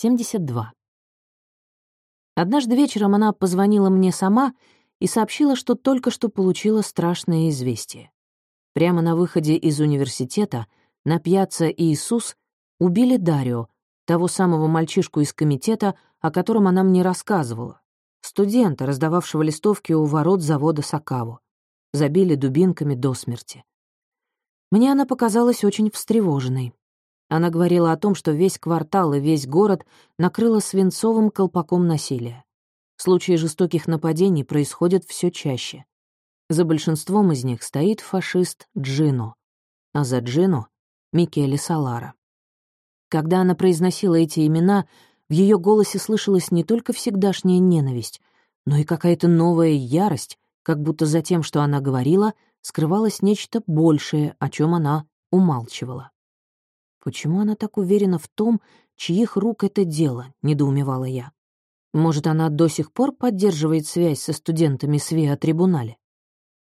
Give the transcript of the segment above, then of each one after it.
72. Однажды вечером она позвонила мне сама и сообщила, что только что получила страшное известие. Прямо на выходе из университета на пьяцца Иисус убили Дарио, того самого мальчишку из комитета, о котором она мне рассказывала, студента, раздававшего листовки у ворот завода Сакаву. Забили дубинками до смерти. Мне она показалась очень встревоженной. Она говорила о том, что весь квартал и весь город накрыло свинцовым колпаком насилия. Случаи жестоких нападений происходят все чаще. За большинством из них стоит фашист Джино, а за Джино — Микеле Салара. Когда она произносила эти имена, в ее голосе слышалась не только всегдашняя ненависть, но и какая-то новая ярость, как будто за тем, что она говорила, скрывалось нечто большее, о чем она умалчивала. «Почему она так уверена в том, чьих рук это дело?» — недоумевала я. «Может, она до сих пор поддерживает связь со студентами СВИА-трибунале?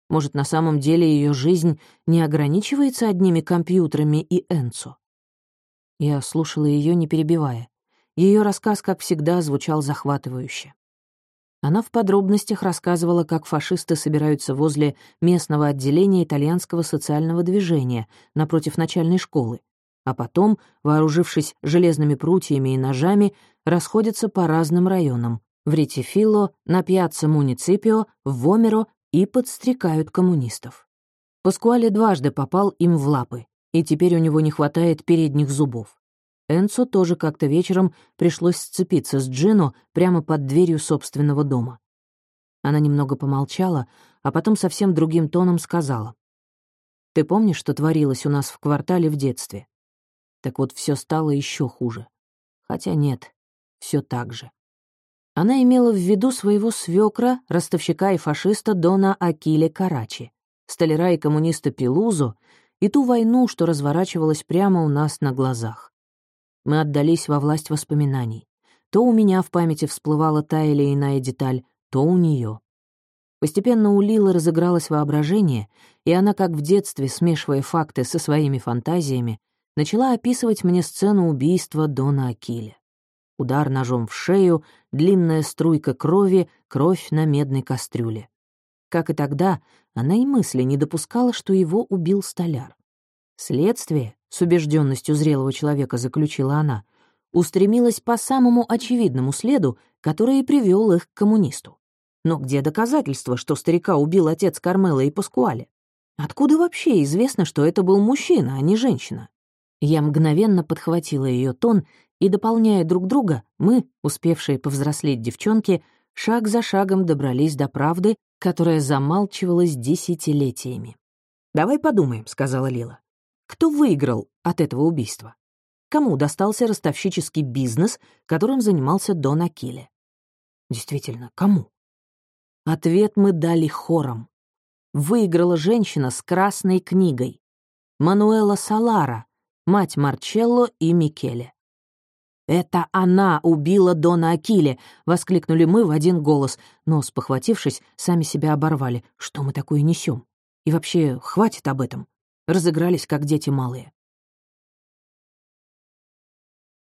Может, на самом деле ее жизнь не ограничивается одними компьютерами и Энцо?» Я слушала ее, не перебивая. Ее рассказ, как всегда, звучал захватывающе. Она в подробностях рассказывала, как фашисты собираются возле местного отделения итальянского социального движения напротив начальной школы, а потом, вооружившись железными прутьями и ножами, расходятся по разным районам — в Ретифило, на пьяцца Муниципио, в Вомеро и подстрекают коммунистов. Паскуале дважды попал им в лапы, и теперь у него не хватает передних зубов. Энцу тоже как-то вечером пришлось сцепиться с Джино прямо под дверью собственного дома. Она немного помолчала, а потом совсем другим тоном сказала. «Ты помнишь, что творилось у нас в квартале в детстве? Так вот, все стало еще хуже. Хотя нет, все так же». Она имела в виду своего свекра, ростовщика и фашиста Дона Акиле Карачи, столяра и коммуниста Пилузу и ту войну, что разворачивалась прямо у нас на глазах. Мы отдались во власть воспоминаний. То у меня в памяти всплывала та или иная деталь, то у нее. Постепенно у Лилы разыгралось воображение, и она, как в детстве, смешивая факты со своими фантазиями, начала описывать мне сцену убийства Дона Акиля. Удар ножом в шею, длинная струйка крови, кровь на медной кастрюле. Как и тогда, она и мысли не допускала, что его убил столяр. Следствие, с убежденностью зрелого человека заключила она, устремилось по самому очевидному следу, который и привел их к коммунисту. Но где доказательства, что старика убил отец Кармела и Паскуале? Откуда вообще известно, что это был мужчина, а не женщина? Я мгновенно подхватила ее тон, и, дополняя друг друга, мы, успевшие повзрослеть девчонки, шаг за шагом добрались до правды, которая замалчивалась десятилетиями. «Давай подумаем», — сказала Лила. Кто выиграл от этого убийства? Кому достался ростовщический бизнес, которым занимался Дон Акиле? Действительно, кому? Ответ мы дали хором. Выиграла женщина с красной книгой. Мануэла Салара, мать Марчелло и Микеле. «Это она убила Дона Акиле!» — воскликнули мы в один голос, но, спохватившись, сами себя оборвали. «Что мы такое несем? И вообще, хватит об этом разыгрались, как дети малые.